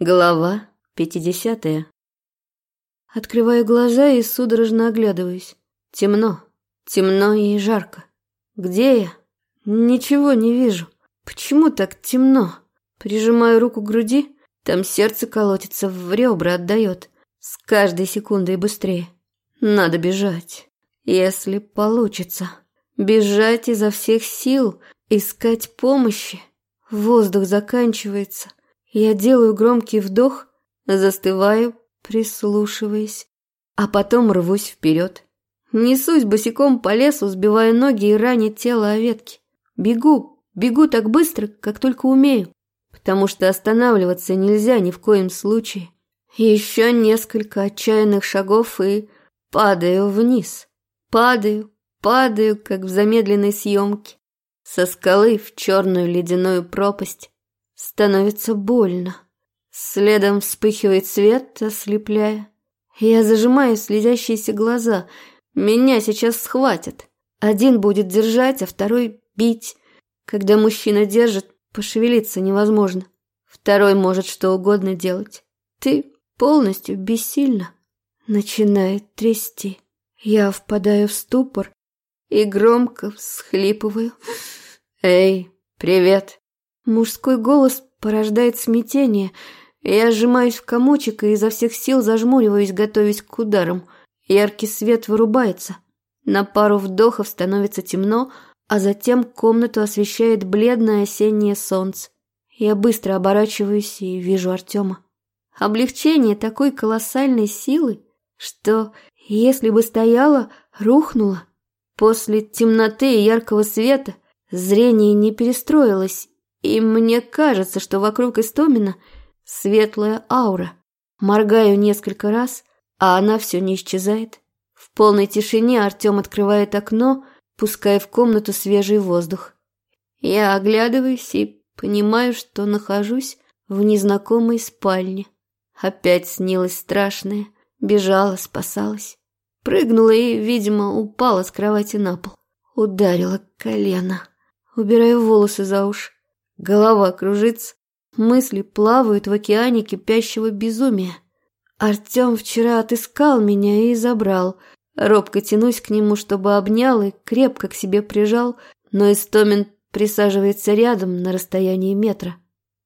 Глава пятидесятая. Открываю глаза и судорожно оглядываюсь. Темно. Темно и жарко. Где я? Ничего не вижу. Почему так темно? Прижимаю руку к груди. Там сердце колотится, в ребра отдает. С каждой секундой быстрее. Надо бежать. Если получится. Бежать изо всех сил. Искать помощи. Воздух заканчивается. Я делаю громкий вдох, застываю, прислушиваясь, а потом рвусь вперед. Несусь босиком по лесу, сбивая ноги и раня тело о ветки. Бегу, бегу так быстро, как только умею, потому что останавливаться нельзя ни в коем случае. Еще несколько отчаянных шагов и падаю вниз. Падаю, падаю, как в замедленной съемке. Со скалы в черную ледяную пропасть. Становится больно. Следом вспыхивает свет, ослепляя. Я зажимаю слезящиеся глаза. Меня сейчас схватят. Один будет держать, а второй бить. Когда мужчина держит, пошевелиться невозможно. Второй может что угодно делать. Ты полностью бессильна. Начинает трясти. Я впадаю в ступор и громко всхлипываю. «Эй, привет!» Мужской голос порождает смятение. Я сжимаюсь в комочек и изо всех сил зажмуриваюсь, готовясь к ударам. Яркий свет вырубается. На пару вдохов становится темно, а затем комнату освещает бледное осеннее солнце. Я быстро оборачиваюсь и вижу Артема. Облегчение такой колоссальной силы, что, если бы стояла, рухнула. После темноты и яркого света зрение не перестроилось, и мне кажется, что вокруг Истомина светлая аура. Моргаю несколько раз, а она все не исчезает. В полной тишине Артем открывает окно, пуская в комнату свежий воздух. Я оглядываюсь и понимаю, что нахожусь в незнакомой спальне. Опять снилось страшное. Бежала, спасалась. Прыгнула и, видимо, упала с кровати на пол. Ударила колено. Убираю волосы за уши. Голова кружится, мысли плавают в океане кипящего безумия. Артем вчера отыскал меня и забрал. Робко тянусь к нему, чтобы обнял и крепко к себе прижал, но Истомин присаживается рядом на расстоянии метра.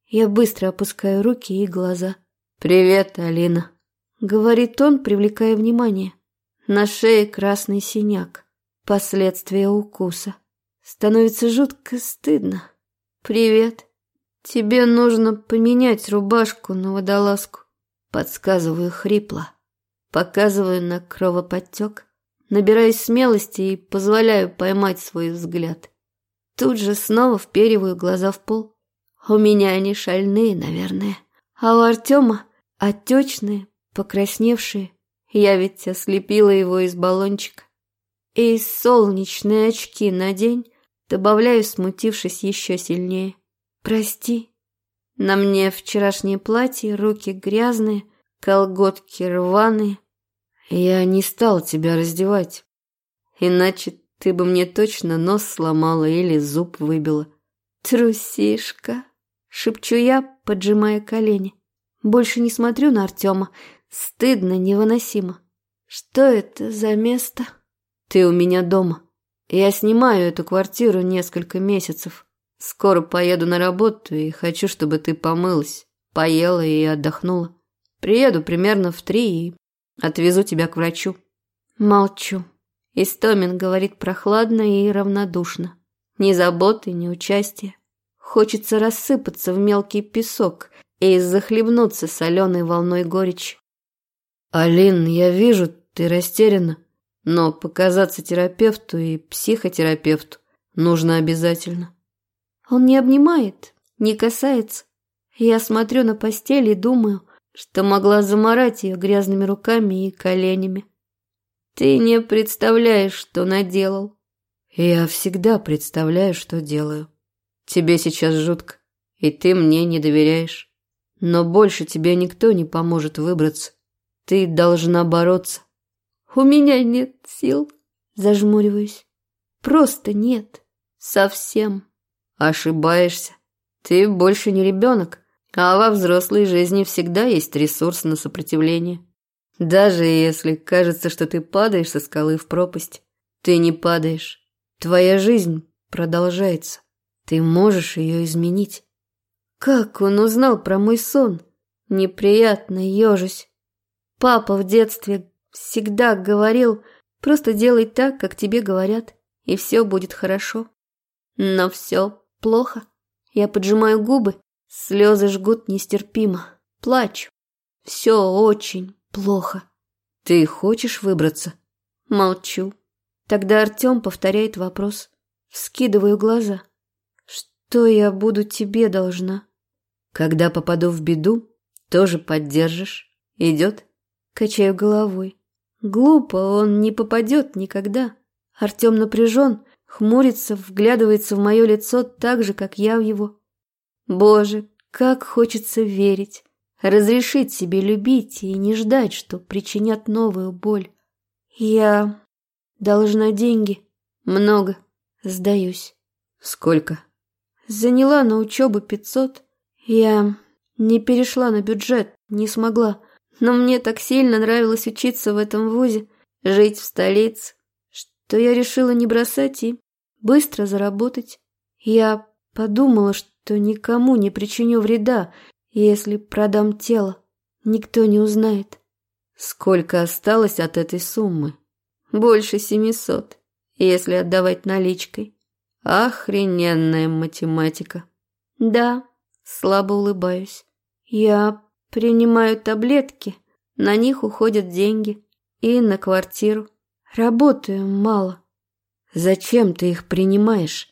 Я быстро опускаю руки и глаза. «Привет, Алина», — говорит он, привлекая внимание. На шее красный синяк, последствия укуса. Становится жутко стыдно. «Привет. Тебе нужно поменять рубашку на водолазку». Подсказываю хрипло. Показываю на кровоподтек. Набираюсь смелости и позволяю поймать свой взгляд. Тут же снова впериваю глаза в пол. У меня они шальные, наверное. А у Артема отечные, покрасневшие. Я ведь ослепила его из баллончика. И солнечные очки надень, Добавляю, смутившись еще сильнее. «Прости. На мне вчерашнее платье, руки грязные, колготки рваные. Я не стал тебя раздевать. Иначе ты бы мне точно нос сломала или зуб выбила». «Трусишка!» — шепчу я, поджимая колени. Больше не смотрю на Артема. Стыдно, невыносимо. «Что это за место?» «Ты у меня дома». Я снимаю эту квартиру несколько месяцев. Скоро поеду на работу и хочу, чтобы ты помылась, поела и отдохнула. Приеду примерно в три и отвезу тебя к врачу. Молчу. Истомин говорит прохладно и равнодушно. Ни заботы, ни участия. Хочется рассыпаться в мелкий песок и захлебнуться соленой волной горечи. «Алин, я вижу, ты растеряна. Но показаться терапевту и психотерапевту нужно обязательно. Он не обнимает, не касается. Я смотрю на постель и думаю, что могла заморать ее грязными руками и коленями. Ты не представляешь, что наделал. Я всегда представляю, что делаю. Тебе сейчас жутко, и ты мне не доверяешь. Но больше тебе никто не поможет выбраться. Ты должна бороться. У меня нет сил. Зажмуриваюсь. Просто нет. Совсем. Ошибаешься. Ты больше не ребенок. А во взрослой жизни всегда есть ресурс на сопротивление. Даже если кажется, что ты падаешь со скалы в пропасть, ты не падаешь. Твоя жизнь продолжается. Ты можешь ее изменить. Как он узнал про мой сон? Неприятно ежусь. Папа в детстве всегда говорил, просто делай так, как тебе говорят, и все будет хорошо. Но все плохо. Я поджимаю губы, слезы жгут нестерпимо. Плачу. Все очень плохо. Ты хочешь выбраться? Молчу. Тогда Артем повторяет вопрос. Вскидываю глаза. Что я буду тебе должна? Когда попаду в беду, тоже поддержишь. Идет? Качаю головой. Глупо, он не попадет никогда. Артем напряжен, хмурится, вглядывается в мое лицо так же, как я в его. Боже, как хочется верить, разрешить себе любить и не ждать, что причинят новую боль. Я должна деньги. Много. Сдаюсь. Сколько? Заняла на учебу пятьсот. Я не перешла на бюджет, не смогла. Но мне так сильно нравилось учиться в этом вузе, жить в столице, что я решила не бросать и быстро заработать. Я подумала, что никому не причиню вреда, если продам тело. Никто не узнает. Сколько осталось от этой суммы? Больше семисот, если отдавать наличкой. Охрененная математика. Да, слабо улыбаюсь. Я принимаю таблетки, на них уходят деньги. И на квартиру. Работаю мало. Зачем ты их принимаешь?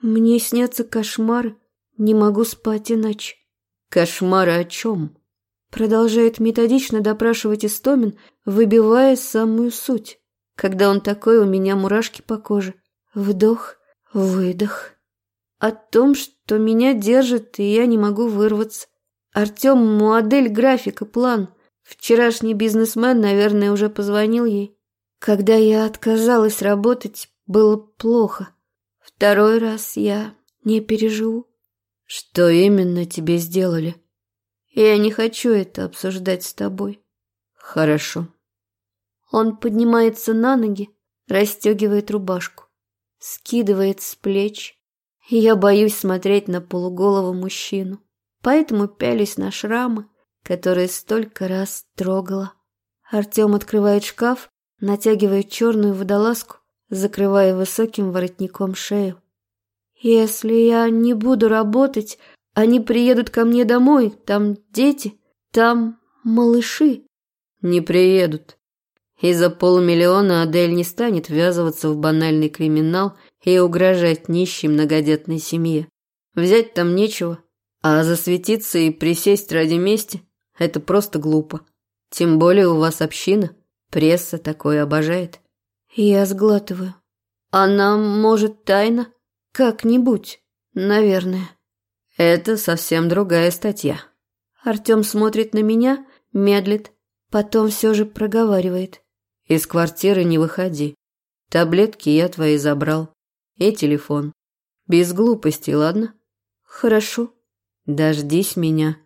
Мне снятся кошмары. Не могу спать иначе. Кошмары о чем? Продолжает методично допрашивать Истомин, выбивая самую суть. Когда он такой, у меня мурашки по коже. Вдох, выдох. О том, что меня держит, и я не могу вырваться. Артем – модель графика, план. Вчерашний бизнесмен, наверное, уже позвонил ей. Когда я отказалась работать, было плохо. Второй раз я не переживу. Что именно тебе сделали? Я не хочу это обсуждать с тобой. Хорошо. Он поднимается на ноги, расстегивает рубашку, скидывает с плеч. Я боюсь смотреть на полуголого мужчину, поэтому пялюсь на шрамы, которые столько раз трогала. Артем открывает шкаф натягивает черную водолазку, закрывая высоким воротником шею. «Если я не буду работать, они приедут ко мне домой, там дети, там малыши». «Не приедут. Из-за полумиллиона Адель не станет ввязываться в банальный криминал и угрожать нищей многодетной семье. Взять там нечего, а засветиться и присесть ради мести – это просто глупо. Тем более у вас община». Пресса такое обожает. Я сглатываю. Она, может, тайна? Как-нибудь, наверное. Это совсем другая статья. Артем смотрит на меня, медлит, потом все же проговаривает. Из квартиры не выходи. Таблетки я твои забрал. И телефон. Без глупостей, ладно? Хорошо. Дождись меня.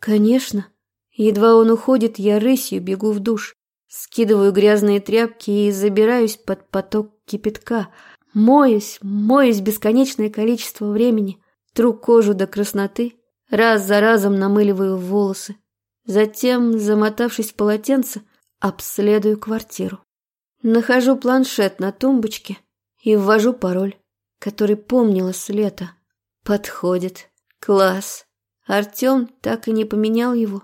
Конечно. Едва он уходит, я рысью бегу в душ. Скидываю грязные тряпки и забираюсь под поток кипятка. Моюсь, моюсь бесконечное количество времени. Тру кожу до красноты. Раз за разом намыливаю волосы. Затем, замотавшись в полотенце, обследую квартиру. Нахожу планшет на тумбочке и ввожу пароль, который помнила с лета. Подходит. Класс. Артем так и не поменял его.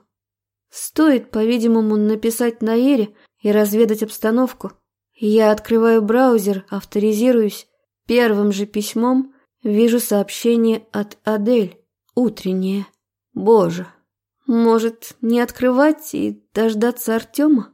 Стоит, по-видимому, написать на Эре и разведать обстановку. Я открываю браузер, авторизируюсь. Первым же письмом вижу сообщение от Адель. Утреннее. Боже, может, не открывать и дождаться Артема?